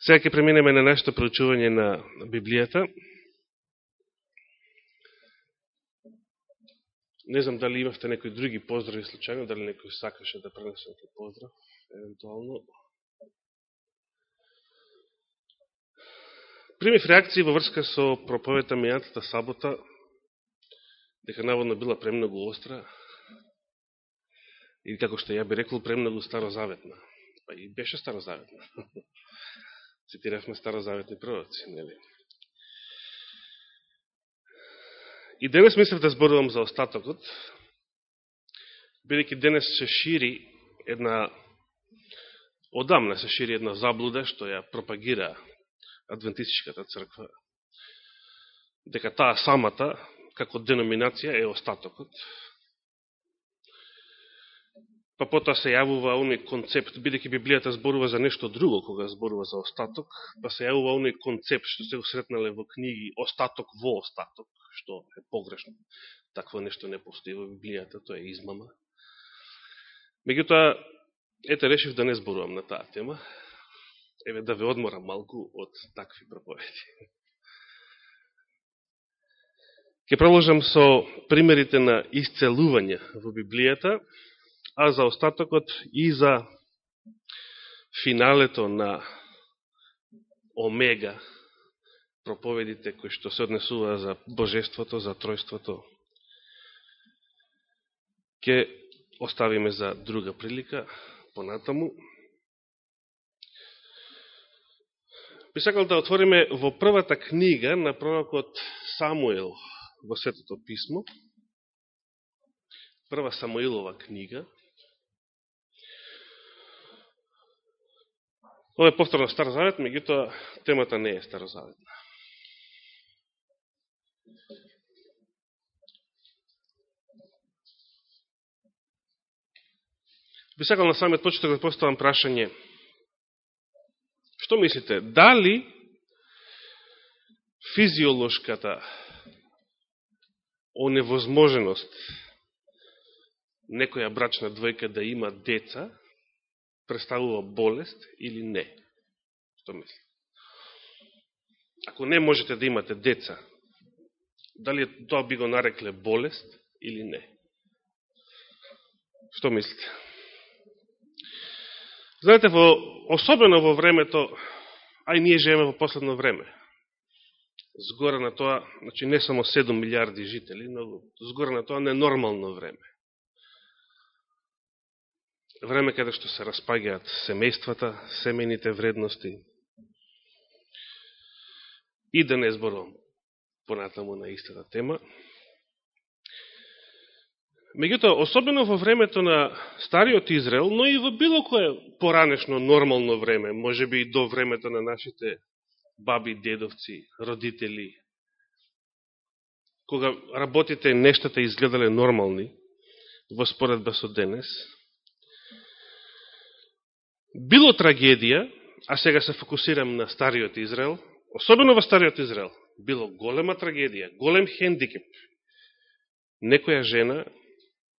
Сега ќе преминеме на нашето проучување на Библијата. Не знам дали имавте некои други поздрави случајно, дали некој сакаше да пренесете поздрав, евентуално. Примив реакции во врска со проповета мијатата сабота, дека наводно била премногу остра, и како што ја би рекол премногу старозаветна. Па и беше старозаветна. Цитиравме старозаветни пророци, нели? И денес мислев да зборувам за остатокот, бидеќи денес се шири една, одамна се шири една заблуда, што ја пропагира Адвентистичката црква, дека таа самата, како деноминација, е остатокот, па потоа се јавува оној концепт, бидеќи Библијата зборува за нешто друго кога зборува за остаток, па се јавува оној концепт што се сретнале во книги остаток во остаток, што е погрешно. Такво нешто не постои во Библијата, тоа е измама. Меѓутоа, ете, решив да не зборувам на таа тема. Еве да ве одморам малку од такви проповеди. Ке продолжам со примерите на исцелување во Библијата, а за остатокот и за финалето на Омега, проповедите кои што се однесува за Божеството, за Тројството, ќе оставиме за друга прилика, понатаму. Би сакал да отвориме во првата книга на пророкот Самуил во Светото Писмо, прва Самуилова книга, Ова е повторно Старозавет, меѓутоа темата не е Старозаветна. Би сакал на самиот почеток да поставам прашање. Што мислите? Дали физиолошката оневозможеност некоја брачна двојка да има деца представува болест или не? Што мисли? Ако не можете да имате деца, дали тоа би го нарекле болест или не? Што мислите? Знаете, во, особено во времето, ај ние живееме во последно време, згора на тоа, значи не само 7 милиарди жители, но згора на тоа ненормално време време каде што се распагаат семејствата, семените вредности. И да не зборувам понатаму на истата тема. Меѓутоа, особено во времето на Стариот Израел, но и во било кое поранешно нормално време, може би и до времето на нашите баби, дедовци, родители, кога работите нештата изгледале нормални, во споредба со денес, било трагедија, а сега се фокусирам на Стариот Израел, особено во Стариот Израел, било голема трагедија, голем хендикеп, некоја жена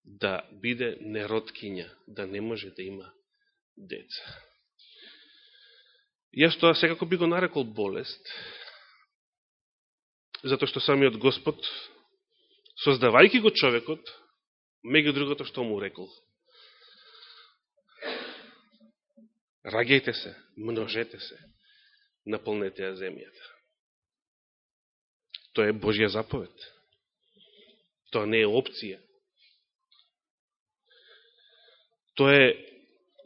да биде нероткиња, да не може да има деца. Јас тоа секако би го нарекол болест, затоа што самиот Господ, создавајки го човекот, меѓу другото што му рекол, Раѓајте се, множете се, наполнете ја земјата. Тоа е Божја заповед. Тоа не е опција. Тоа е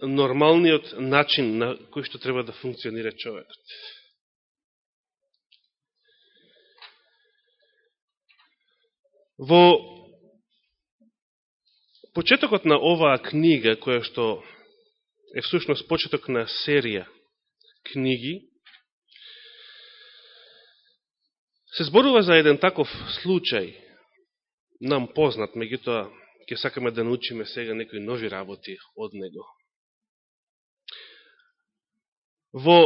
нормалниот начин на кој што треба да функционира човекот. Во почетокот на оваа книга, која што е всушност почеток на серија книги, се зборува за еден таков случај, нам познат, меѓутоа ќе сакаме да научиме сега некои нови работи од него. Во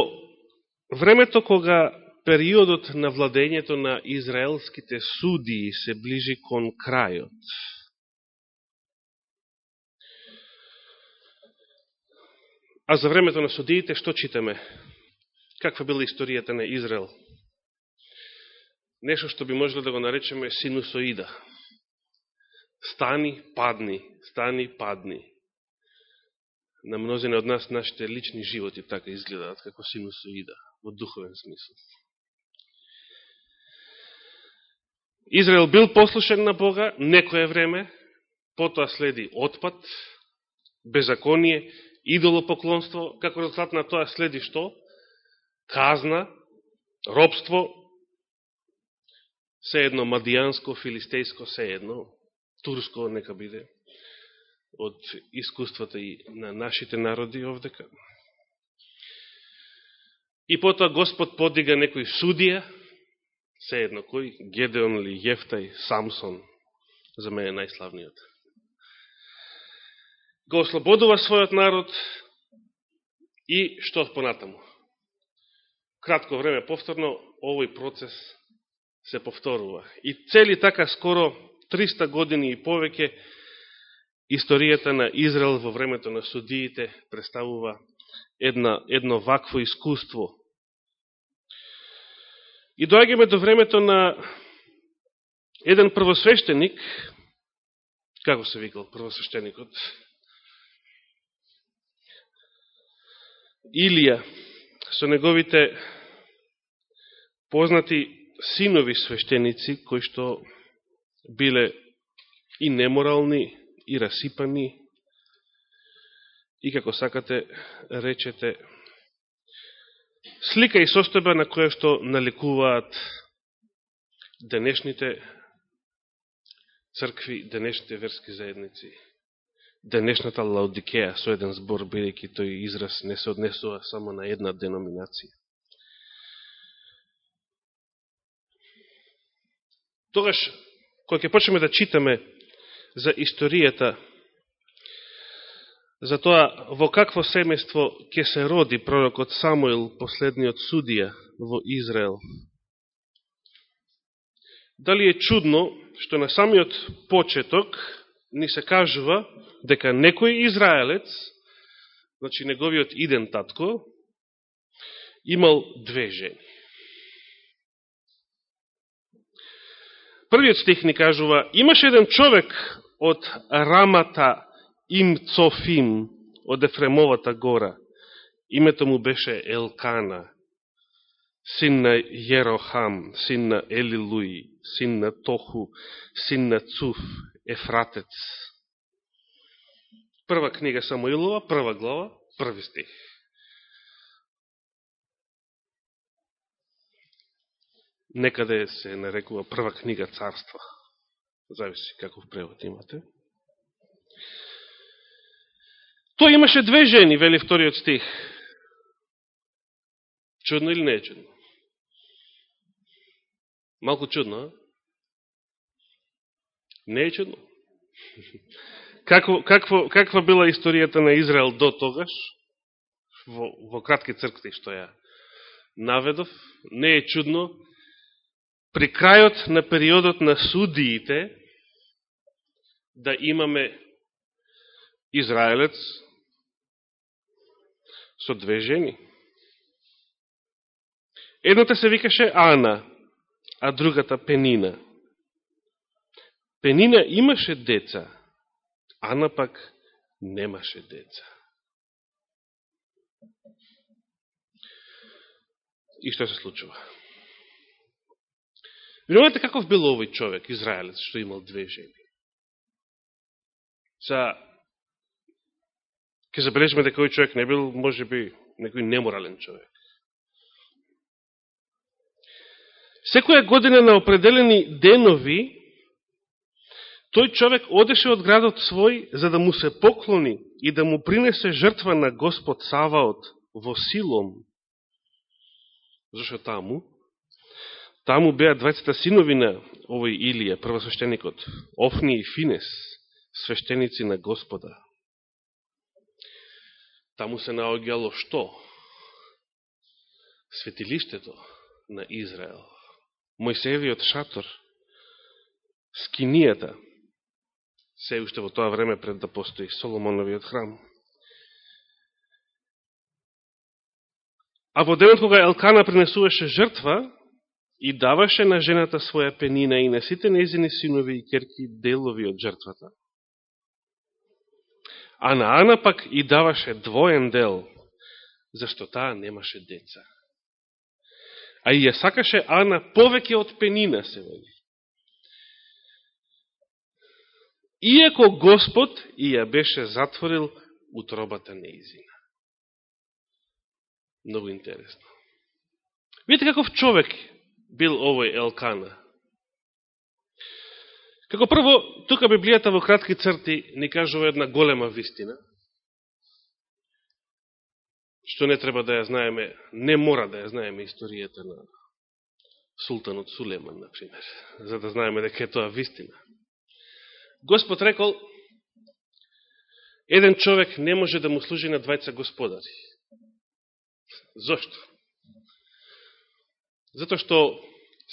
времето кога периодот на владењето на израелските судии се ближи кон крајот, А за времето на судиите што читаме? каква била историјата на Израел. Нешто што би можело да го наречеме синусоида. Стани, падни, стани, падни. На мнозина од нас нашите лични животи така изгледаат како синусоида, во духовен смисол. Израел бил послушен на Бога некое време, потоа следи отпад, беззаконие, идолопоклонство, како резултат на тоа следи што? Казна, робство, се едно мадијанско, филистејско, се едно, турско нека биде, од искуствата и на нашите народи овдека. И потоа Господ подига некој судија, се едно кој, Гедеон или Јефтај, Самсон, за мене најславниот. Го ослободува својот народ и што понатаму. Кратко време повторно, овој процес се повторува. И цели така скоро 300 години и повеќе историјата на Израел во времето на судиите представува една, едно вакво искуство. И доаѓаме до времето на еден првосвещеник, како се викал првосвещеникот? Илија, со неговите познати синови свештеници, кои што биле и неморални, и расипани, и како сакате речете, слика и состојба на која што наликуваат денешните цркви, денешните верски заедници, денешната Лаодикеја со еден збор, бидејќи тој израз не се однесува само на една деноминација. Тогаш, кога ќе почнеме да читаме за историјата, за тоа во какво семејство ќе се роди пророкот Самуил, последниот судија во Израел. Дали е чудно што на самиот почеток ни се кажува дека некој израелец, значи неговиот иден татко, имал две жени. првиот стих ни кажува, имаше еден човек од Рамата Имцофим, од Ефремовата гора. Името му беше Елкана, син на Јерохам, син на Елилуи, син на Тоху, син на Цуф, Ефратец. Прва книга Самоилова, прва глава, први стих. некаде да се нарекува прва книга царства. Зависи каков превод имате. Тој имаше две жени, вели вториот стих. Чудно или не е чудно? Малко чудно, а? Не е чудно. Како, какво, каква била историјата на Израел до тогаш? Во, во кратки цркви што ја наведов. Не е чудно при крајот на периодот на судиите да имаме Израелец со две жени. Едната се викаше Ана, а другата Пенина. Пенина имаше деца, Ана пак немаше деца. И што се случува? Внимавате каков бил овој човек, израелец, што имал две жени. Са, ке забележиме дека овој човек не бил, може би, некој неморален човек. Секоја година на определени денови, тој човек одеше од градот свој за да му се поклони и да му принесе жртва на Господ Саваот во Силом. Зашто таму? Таму беа двајцата синови на овој Илија, првосвещеникот, Офни и Финес, свещеници на Господа. Таму се наоѓало што? Светилиштето на Израел. Мојсеевиот шатор, скинијата, се уште во тоа време пред да постои Соломоновиот храм. А во денот кога Елкана принесуваше жртва и даваше на жената своја пенина и на сите незини синови и керки делови од жртвата. А на Ана пак и даваше двоен дел, зашто таа немаше деца. А и ја сакаше Ана повеќе од пенина, се вели. Иако Господ и ја беше затворил утробата неизина. Много интересно. Видите каков човек бил овој Елкана. Како прво, тука Библијата во кратки црти ни кажува една голема вистина, што не треба да ја знаеме, не мора да ја знаеме историјата на султанот Сулеман, например, за да знаеме дека е тоа вистина. Господ рекол, еден човек не може да му служи на двајца господари. Зошто? Зато што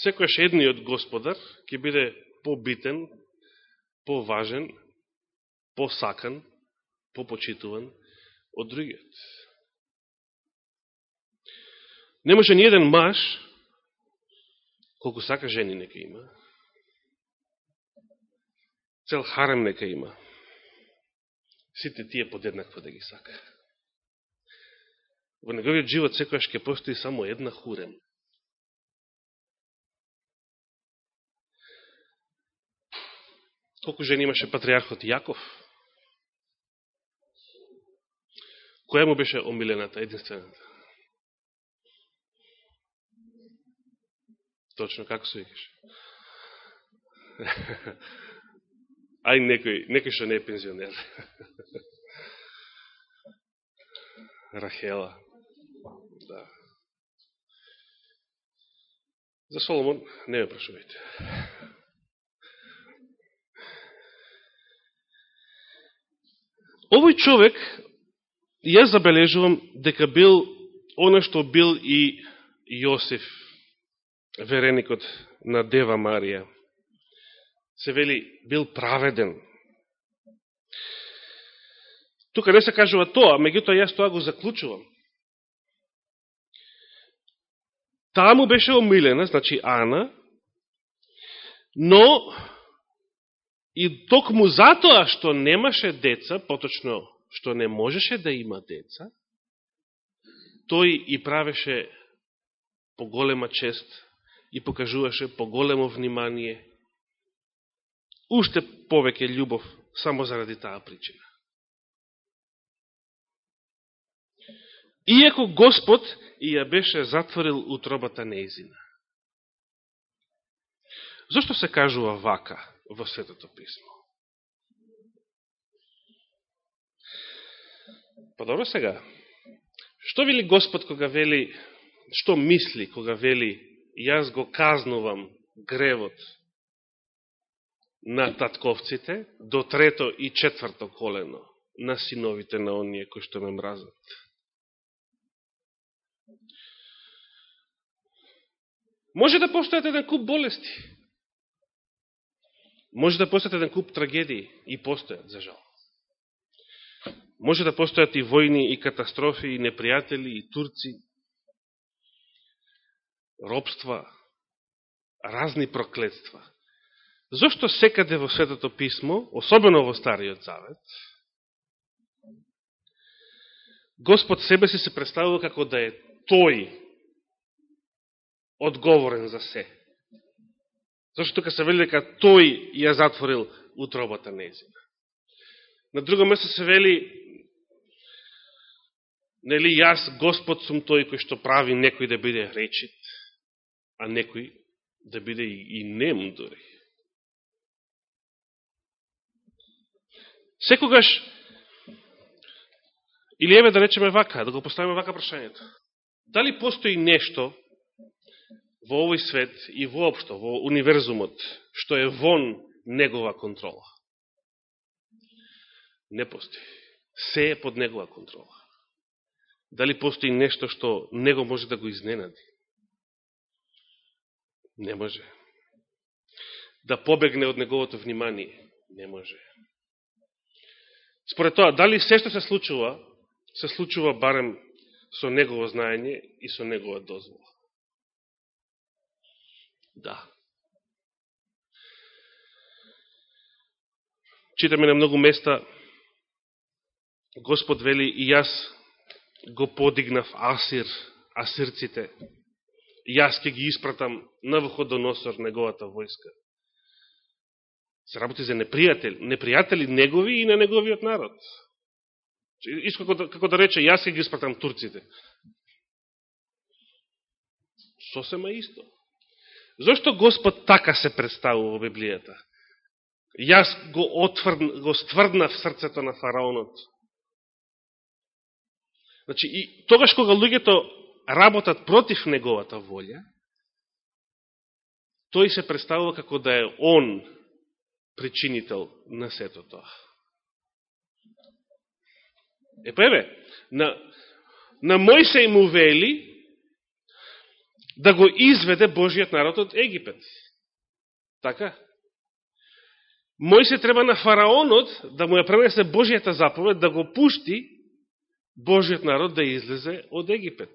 секојаш едниот господар ќе биде побитен, поважен, посакан, попочитуван од другиот. Не може ни еден маж, колку сака жени нека има, цел харем нека има, сите тие подеднакво да ги сака. Во неговиот живот секојаш ќе постои само една хурем. Колку жени имаше патриархот Јаков? Која му беше омилената, единствената? Точно, како се викаш? Ај некој, некој што не е пензионер. Рахела. Да. За Соломон не ме прашувајте. Овој човек, јас забележувам дека бил оно што бил и Јосиф, вереникот на Дева Марија. Се вели, бил праведен. Тука не се кажува тоа, меѓутоа јас тоа го заклучувам. Таа му беше омилена, значи Ана, но и токму затоа што немаше деца, поточно што не можеше да има деца, тој и правеше поголема чест и покажуваше поголемо внимание, уште повеќе љубов само заради таа причина. Иако Господ и ја беше затворил утробата неизина. Зошто се кажува вака во Светото Писмо? Па добро сега, што вели Господ кога вели, што мисли кога вели, јас го казнувам гревот на татковците до трето и четврто колено на синовите на оние кои што ме мразат. Може да постојат еден куп болести. Може да постојат еден куп трагедии и постојат, за жал. Може да постојат и војни, и катастрофи, и непријатели, и турци, робства, разни проклетства. Зошто секаде во Светото Писмо, особено во Стариот Завет, Господ себе си се представува како да е Тој одговорен за се. Зашто тука се вели дека тој ја затворил утробата незина. На друго место се вели нели јас Господ сум тој кој што прави некој да биде речит, а некој да биде и, и нем дори. Секогаш или еве да речеме вака, да го поставиме вака прашањето. Дали постои нешто во овој свет и воопшто во универзумот, што е вон негова контрола. Не постои. Се е под негова контрола. Дали постои нешто што него може да го изненади? Не може. Да побегне од неговото внимание? Не може. Според тоа, дали се што се случува, се случува барем со негово знаење и со негова дозвола. Да. Читаме на многу места, Господ вели, и јас го подигнав Асир, асирците, јас ке ги испратам на Вуходоносор, неговата војска. Се работи за непријатели, непријатели негови и на неговиот народ. Ишто како да, како да рече, јас ке ги испратам турците. Сосема исто. Зошто Господ така се представува во Библијата? Јас го, отврд, го стврднав срцето на фараонот. Значи, и тогаш кога луѓето работат против неговата волја, тој се представува како да е он причинител на сето тоа. Е, па еве, на, на Мојсей му вели да го изведе Божиот народ од Египет. Така? Мојсе треба на фараонот да му ја пренесе Божијата заповед да го пушти Божиот народ да излезе од Египет.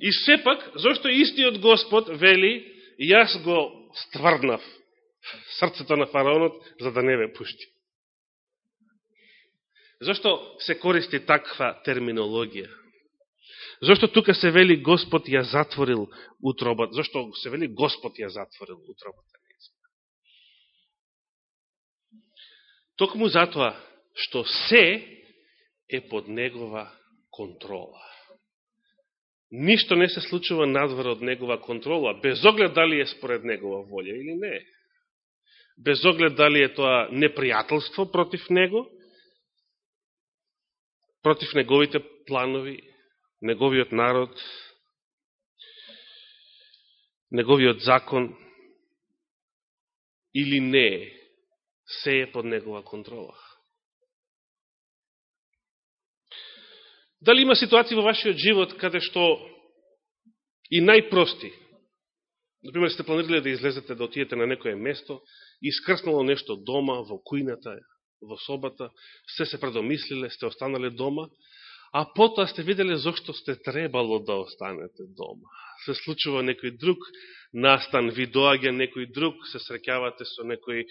И сепак, зашто истиот Господ вели, јас го стврднав срцето на фараонот за да не ве пушти. Зошто се користи таква терминологија? Зошто тука се вели Господ ја затворил утробата? Зошто се вели Господ ја затворил утробата? Токму затоа што се е под негова контрола. Ништо не се случува надвор од негова контрола, без оглед дали е според негова волја или не. Без оглед дали е тоа непријателство против него, против неговите планови, неговиот народ, неговиот закон, или не, се е под негова контрола. Дали има ситуација во вашиот живот каде што и најпрости, например, сте планирали да излезете да отидете на некое место, искрснало нешто дома, во кујната, во собата, сте се предомислиле, сте останале дома, а потоа сте виделе зашто сте требало да останете дома. Се случува некој друг настан, ви доаѓа некој друг, се среќавате со некој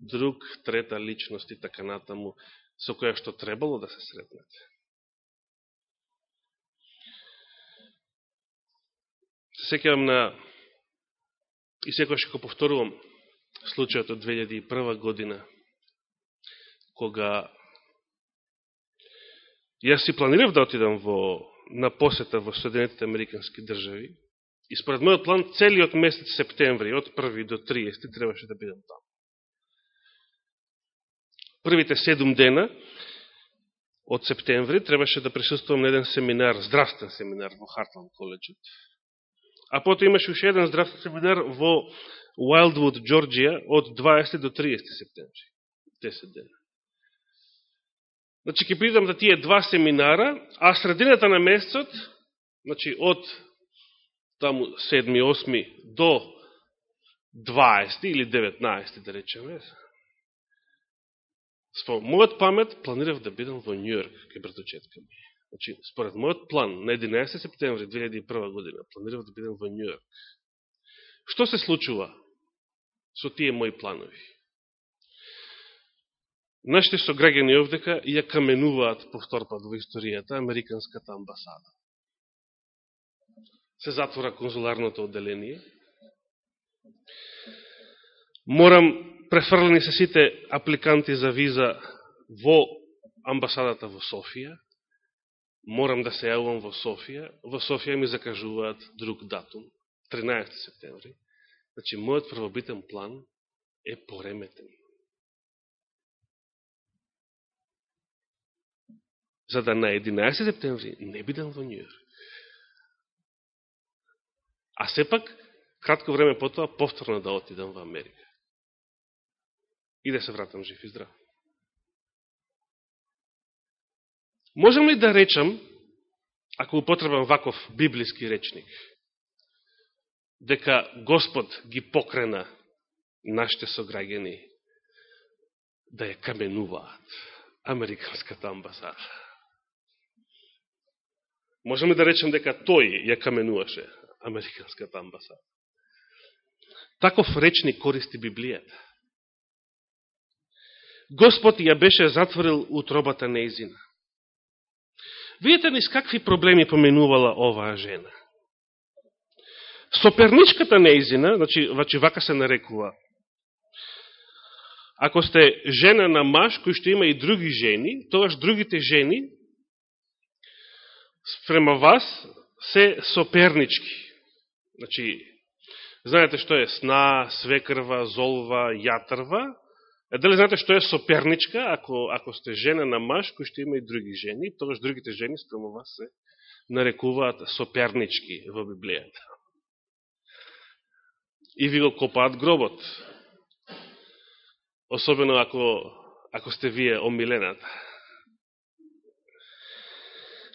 друг, трета личност и така натаму, со која што требало да се сретнете. Се секјавам на и секојаш ќе повторувам случајот од 2001 година, кога Јас си планирав да отидам во, на посета во Соединетите Американски држави и според мојот план целиот месец септември, од 1 до 30, требаше да бидам там. Првите 7 дена од септември требаше да присуствувам на еден семинар, здравствен семинар во Хартланд коледжот. А потоа имаше уште еден здравствен семинар во Wildwood, Джорджија, од 20 до 30 септември. 10 дена. Значи, ќе придам да тие два семинара, а средината на месецот, значи, од таму 7-8 до 20 или 19, да речеме, спо мојот памет планирав да бидам во Нью-Йорк, ке ми. Значи, според мојот план, на 11 септември 2001 година, планирав да бидам во Нью-Йорк. Што се случува со тие мои планови? Нашите сограѓани овдека ја каменуваат повторпат во историјата Американската амбасада. Се затвора конзуларното одделение. Морам префрлени се сите апликанти за виза во амбасадата во Софија. Морам да се јавувам во Софија. Во Софија ми закажуваат друг датум, 13 септември. Значи, мојот првобитен план е пореметен. за да на 11 септември не бидам во Нью-Йорк. А сепак, кратко време потоа, повторно да отидам во Америка. И да се вратам жив и здрав. Можем ли да речам, ако употребам ваков библиски речник, дека Господ ги покрена нашите сограѓани да ја каменуваат Американската амбасада? Можеме да речем дека тој ја каменуваше Американската амбасада. Таков речник користи Библијата. Господ ја беше затворил утробата неизина. Видете ни с какви проблеми поменувала оваа жена. Соперничката неизина, значи, значи вака се нарекува, ако сте жена на маж кој што има и други жени, тогаш другите жени спрема вас се сопернички. Значи, знаете што е сна, свекрва, золва, јатрва, дали знаете што е соперничка, ако, ако сте жена на маж, кој што има и други жени, тогаш другите жени спремо вас се нарекуваат сопернички во Библијата. И ви го копаат гробот. Особено ако, ако сте вие омилената.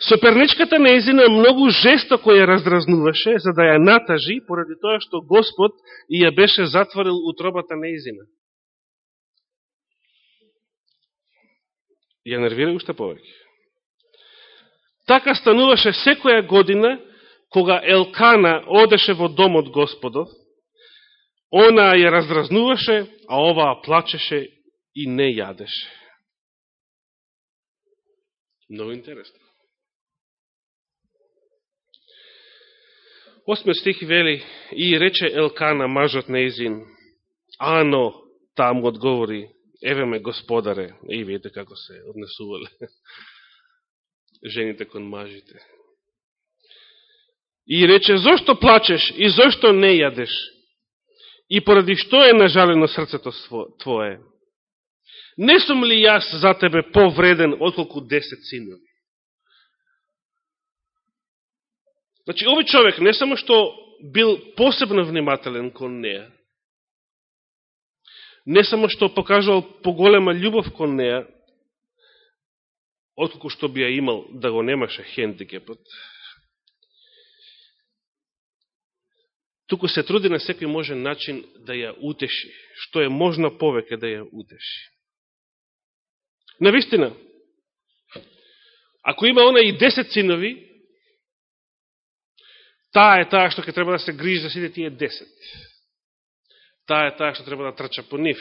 Соперничката неизина многу жестоко ја раздразнуваше, за да ја натажи, поради тоа што Господ ја беше затворил утробата неизина. Ја нервира уште повеќе. Така стануваше секоја година, кога Елкана одеше во домот Господов, она ја раздразнуваше, а оваа плачеше и не јадеше. Много интересно. Осмиот стих вели, и рече Елкана, мажот неизин: Ано, там одговори, еве ме господаре, и видите како се однесувале жените кон мажите. И рече, зошто плачеш и зошто не јадеш? И поради што е нажалено срцето твое? Не сум ли јас за тебе повреден отколку десет синови? Значи, овој човек не само што бил посебно внимателен кон неја, не само што покажал поголема љубов кон неа, отколку што би ја имал да го немаше хендикепот, туку се труди на секој можен начин да ја утеши, што е можно повеќе да ја утеши. Навистина, ако има она и 10 синови, таа е таа што ќе треба да се грижи за сите тие 10 таа е таа што треба да трча по нив.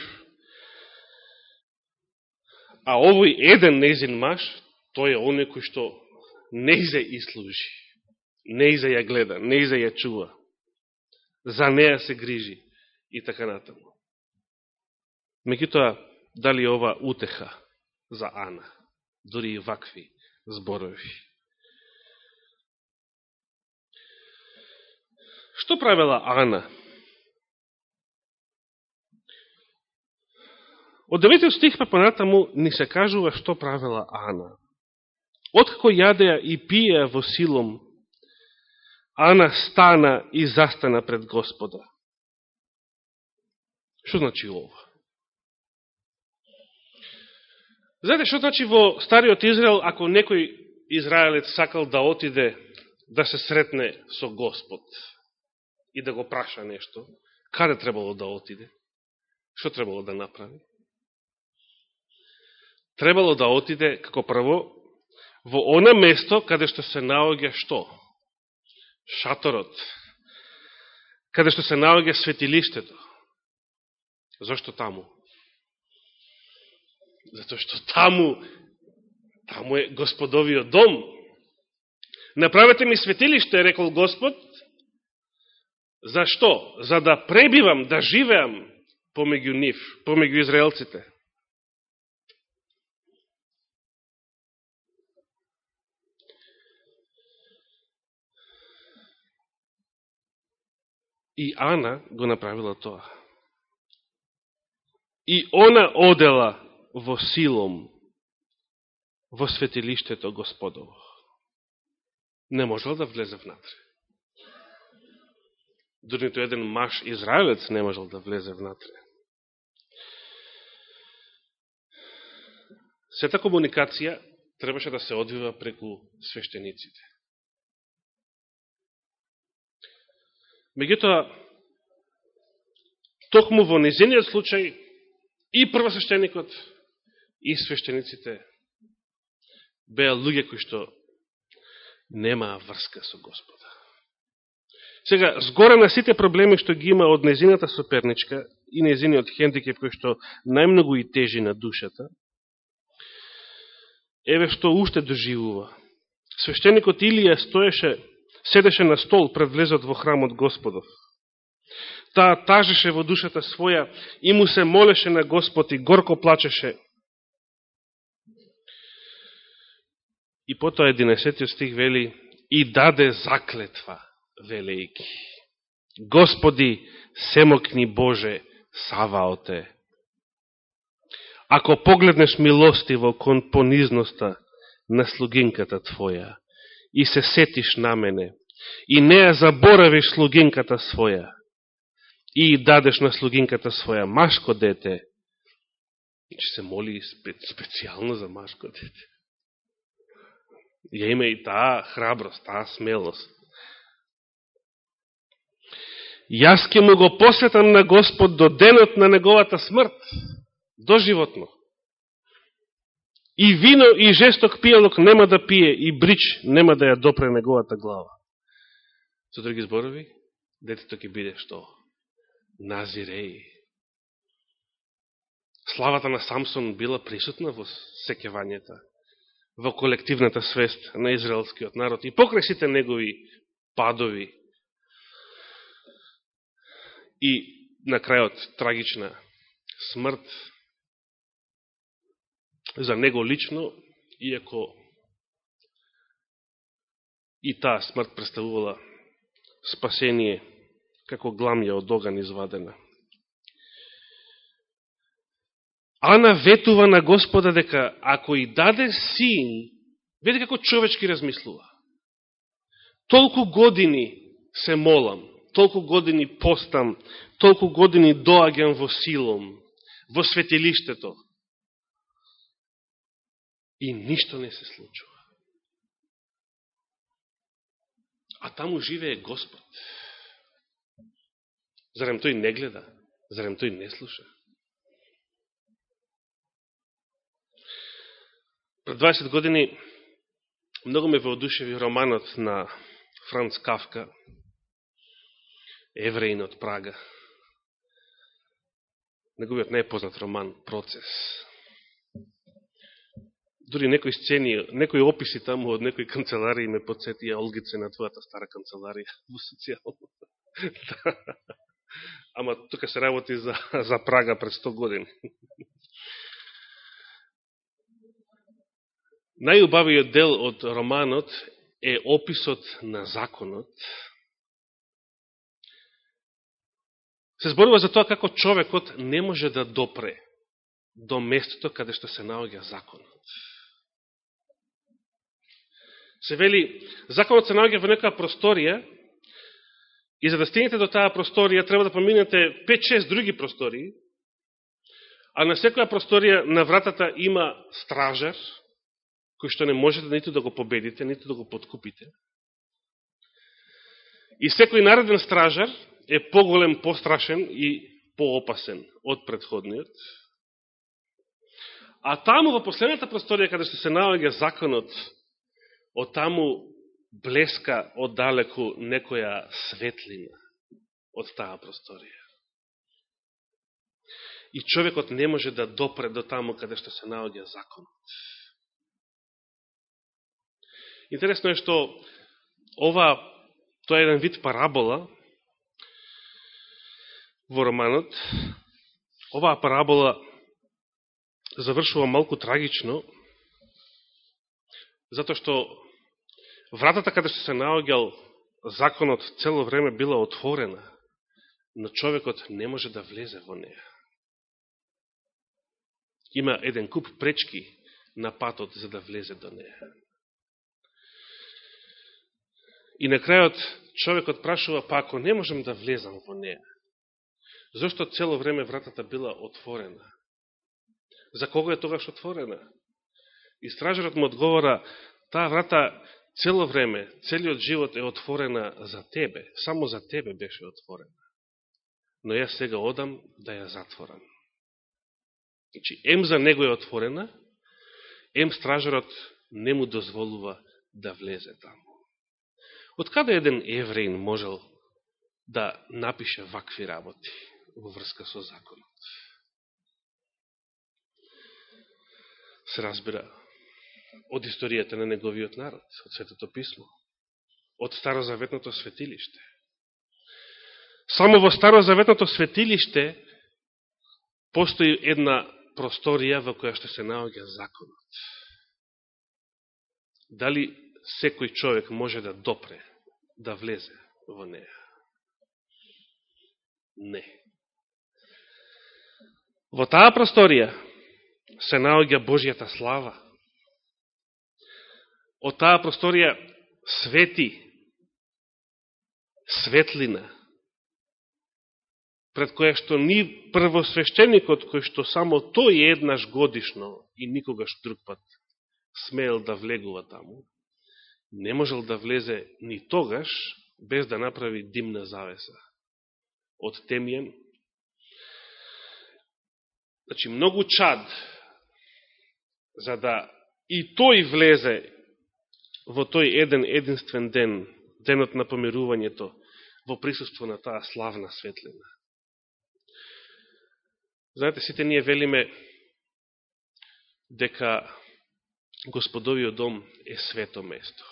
А овој еден незин маж, тој е оној кој што неизе и служи, неизе ја гледа, неизе ја чува, за неја се грижи и така натаму. Меѓутоа, дали ова утеха за Ана, дори и вакви зборови. Што правила Ана Од 9 стих па понатаму ни се кажува што правела Ана. Откако јадеа и пиеа во силом, Ана стана и застана пред Господа. Што значи ова? Знаете што значи во Стариот Израел, ако некој Израелец сакал да отиде да се сретне со Господ и да го праша нешто, каде требало да отиде? Што требало да направи? Требало да отиде како прво во она место каде што се наоѓа што? Шаторот. Каде што се наоѓа светилиштето. Зошто таму? Зато што таму, таму е господовиот дом. Направете ми светилиште, рекол Господ. Зашто? За да пребивам, да живеам помеѓу нив, помеѓу израелците. И Ана го направила тоа. И она одела во силом во светилиштето Господово. Не можела да влезе внатре. Дори нито еден маш израелец не можел да влезе внатре. Сета комуникација требаше да се одвива преку свештениците. Меѓутоа, токму во незиниот случај и првосвещеникот и свештениците беа луѓе кои што немаа врска со Господа. Сега, згоре на сите проблеми што ги има од незината соперничка и незиниот хендикеп кој што најмногу и тежи на душата, еве што уште доживува. Свештеникот Илија стоеше, седеше на стол пред влезот во храмот Господов. Таа тажеше во душата своја и му се молеше на Господ и горко плачеше. И потоа 11 стих вели и даде заклетва велејки. Господи, семокни Боже, Саваоте, ако погледнеш милостиво кон понизноста на слугинката Твоја и се сетиш на мене, и не ја заборавиш слугинката своја, и дадеш на слугинката своја машко дете, че се моли специјално за машко дете. Ја има и таа храброст, таа смелост. Јас ке му го посветам на Господ до денот на неговата смрт, до животно. И вино и жесток пијалок нема да пие, и брич нема да ја допре неговата глава. Со други зборови, детето ќе биде што? назиреј. Славата на Самсон била присутна во секевањата, во колективната свест на израелскиот народ и покрај сите негови падови и на крајот трагична смрт за него лично, иако и таа смрт представувала спасение како гламја од оган извадена. Ана ветува на Господа дека ако и даде син, веде како човечки размислува. Толку години се молам, толку години постам, толку години доаѓам во силом, во светилиштето. И ништо не се случува. А таму живее Господ. Зарем тој не гледа? Зарем тој не слуша? Пред 20 години многу ме воодушеви романот на Франц Кавка, Евреин од Прага. Неговиот најпознат роман Процес. Дори некои сцени, некои описи таму од некои канцеларии ме подсетија Олгице на твојата стара канцеларија во социјално. Да. Ама тука се работи за, за Прага пред 100 години. Најубавиот дел од романот е описот на законот, се зборува за тоа како човекот не може да допре до местото каде што се наоѓа законот. Се вели, законот се наоѓа во некоја просторија и за да стигнете до таа просторија треба да поминете 5-6 други простории, а на секоја просторија на вратата има стражар, кој што не можете ниту да го победите, ниту да го подкупите. И секој нареден стражар е поголем, пострашен и поопасен од предходниот. А таму во последната просторија, каде што се наоѓа законот, од таму блеска оддалеку некоја светлина од таа просторија. И човекот не може да допре до таму каде што се наоѓа законот. Интересно е што ова, тоа е еден вид парабола, во романот, оваа парабола завршува малку трагично, затоа што вратата каде што се наоѓал законот цело време била отворена, но човекот не може да влезе во неја. Има еден куп пречки на патот за да влезе до неја. И на крајот човекот прашува, па ако не можем да влезам во неја, Зошто цело време вратата била отворена? За кого е тогаш отворена? И стражарот му одговора, таа врата цело време, целиот живот е отворена за тебе, само за тебе беше отворена. Но јас сега одам да ја затворам. Значи, ем за него е отворена, ем стражарот не му дозволува да влезе таму. Од каде еден евреин можел да напише вакви работи во врска со законот? Се разбира од историјата на неговиот народ, од Светото Писмо, од Старозаветното светилиште. Само во Старозаветното светилиште постои една просторија во која што се наоѓа законот. Дали секој човек може да допре, да влезе во неја? Не. Во таа просторија се наоѓа Божијата слава. Од таа просторија свети светлина, пред која што ни првосвещеникот, кој што само тој еднаш годишно и никогаш друг пат смеел да влегува таму, не можел да влезе ни тогаш, без да направи димна завеса од темјен. Значи, многу чад, за да и тој влезе во тој еден единствен ден, денот на помирувањето, во присуство на таа славна светлина. Знаете, сите ние велиме дека Господовиот дом е свето место.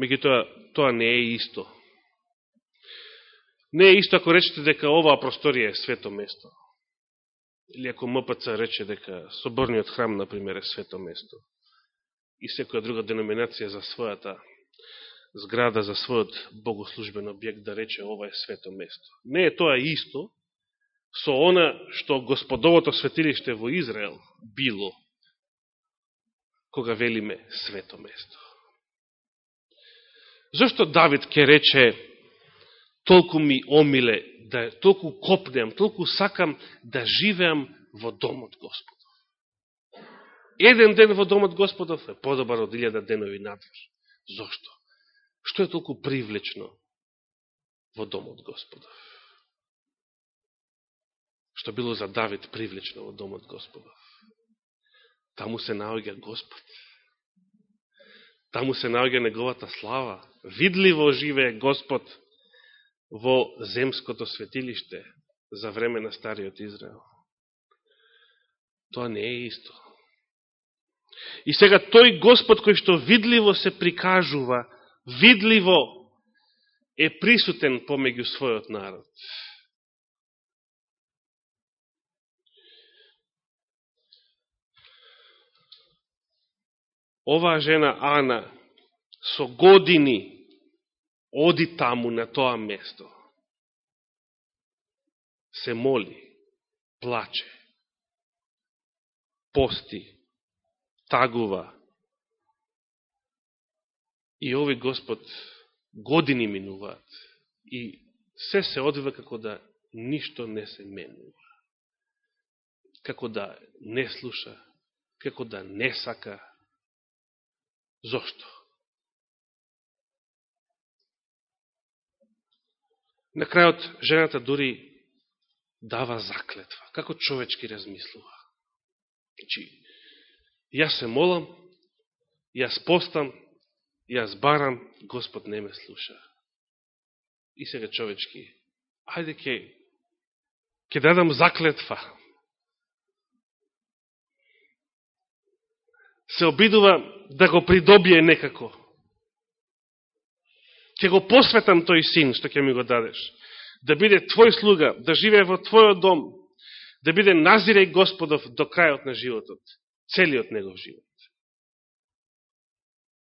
Меѓу тоа, тоа не е исто. Не е исто ако речете дека оваа просторија е свето место. Или ако МПЦ рече дека Соборниот храм, например, е свето место. И секоја друга деноминација за својата зграда, за својот богослужбен објект да рече ова е свето место. Не е тоа исто, со она што господовото светилиште во Израел било, кога велиме свето место. Зошто Давид ке рече толку ми омиле, да толку копнем, толку сакам да живеам во домот Господ. Еден ден во домот Господов е подобар од илјада денови надвор. Зошто? Што е толку привлечно во домот Господов? што било за Давид привлечно во домот Господов. Таму се наоѓа Господ. Таму се наоѓа неговата слава. Видливо живее Господ во земското светилиште за време на Стариот Израел. Тоа не е исто. И сега тој Господ кој што видливо се прикажува, видливо е присутен помеѓу својот народ. оваа жена Ана со години оди таму на тоа место. Се моли, плаче, пости, тагува. И овој Господ години минуваат и се се одвива како да ништо не се менува. Како да не слуша, како да не сака Зошто? На крајот, жената дури дава заклетва. Како човечки размислува. Значи, јас се молам, јас постам, јас барам, Господ не ме слуша. И сега човечки, ајде ке, ке дадам заклетва. Се обидува да го придобие некако. Ке го посветам тој син што ќе ми го дадеш. Да биде твој слуга, да живее во твојот дом, да биде назиреј Господов до крајот на животот, целиот негов живот.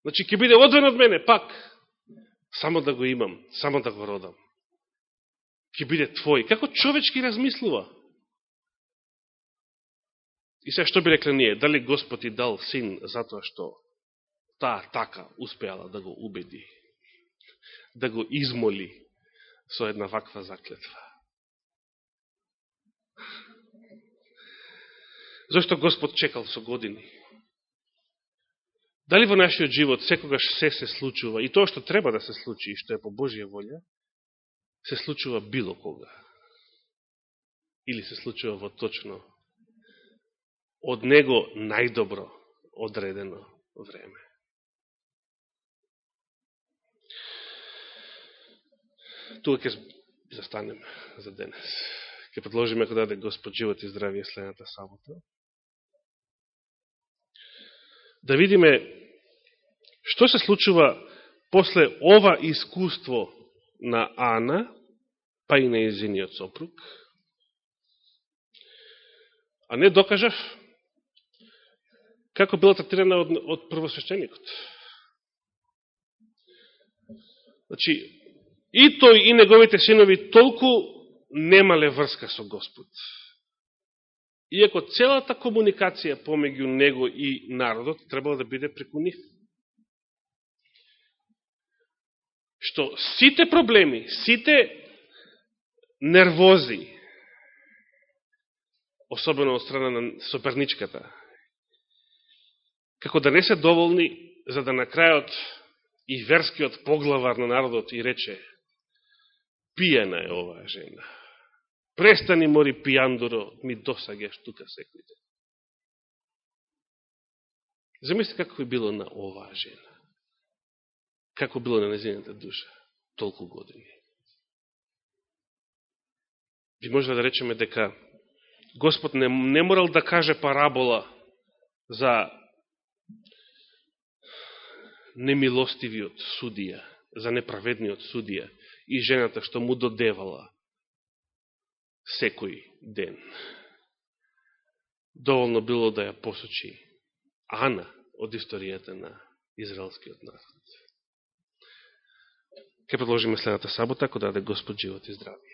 Значи, ќе биде одвен од мене, пак, само да го имам, само да го родам. Ќе биде твој. Како човечки размислува? И се што би рекле ние? Дали Господ и дал син затоа што таа така успеала да го убеди, да го измоли со една ваква заклетва. Зошто Господ чекал со години? Дали во нашиот живот секогаш се се случува и тоа што треба да се случи и што е по Божија волја, се случува било кога? Или се случува во точно од него најдобро одредено време? Тука ќе застанем за денес. Ке предложиме, кога даде Господ живот и здравје следната сабота. Да видиме што се случува после ова искуство на Ана, па и на езиниот сопруг. А не докажав како била третирана од, од првосвещеникот. Значи, и тој и неговите синови толку немале врска со Господ. Иако целата комуникација помеѓу него и народот требало да биде преку нив. Што сите проблеми, сите нервози, особено од страна на соперничката, како да не се доволни за да на крајот и верскиот поглавар на народот и рече пиена е оваа жена. Престани мори пијандоро, ми досагеш тука секој ден. Замисли како е било на оваа жена. Како било на незината душа толку години. Би може да речеме дека Господ не, не морал да каже парабола за немилостивиот судија, за неправедниот судија и жената што му додевала секој ден. Доволно било да ја посочи Ана од историјата на израелскиот народ. Ке продолжиме следната сабота, ако даде Господ живот и здравје.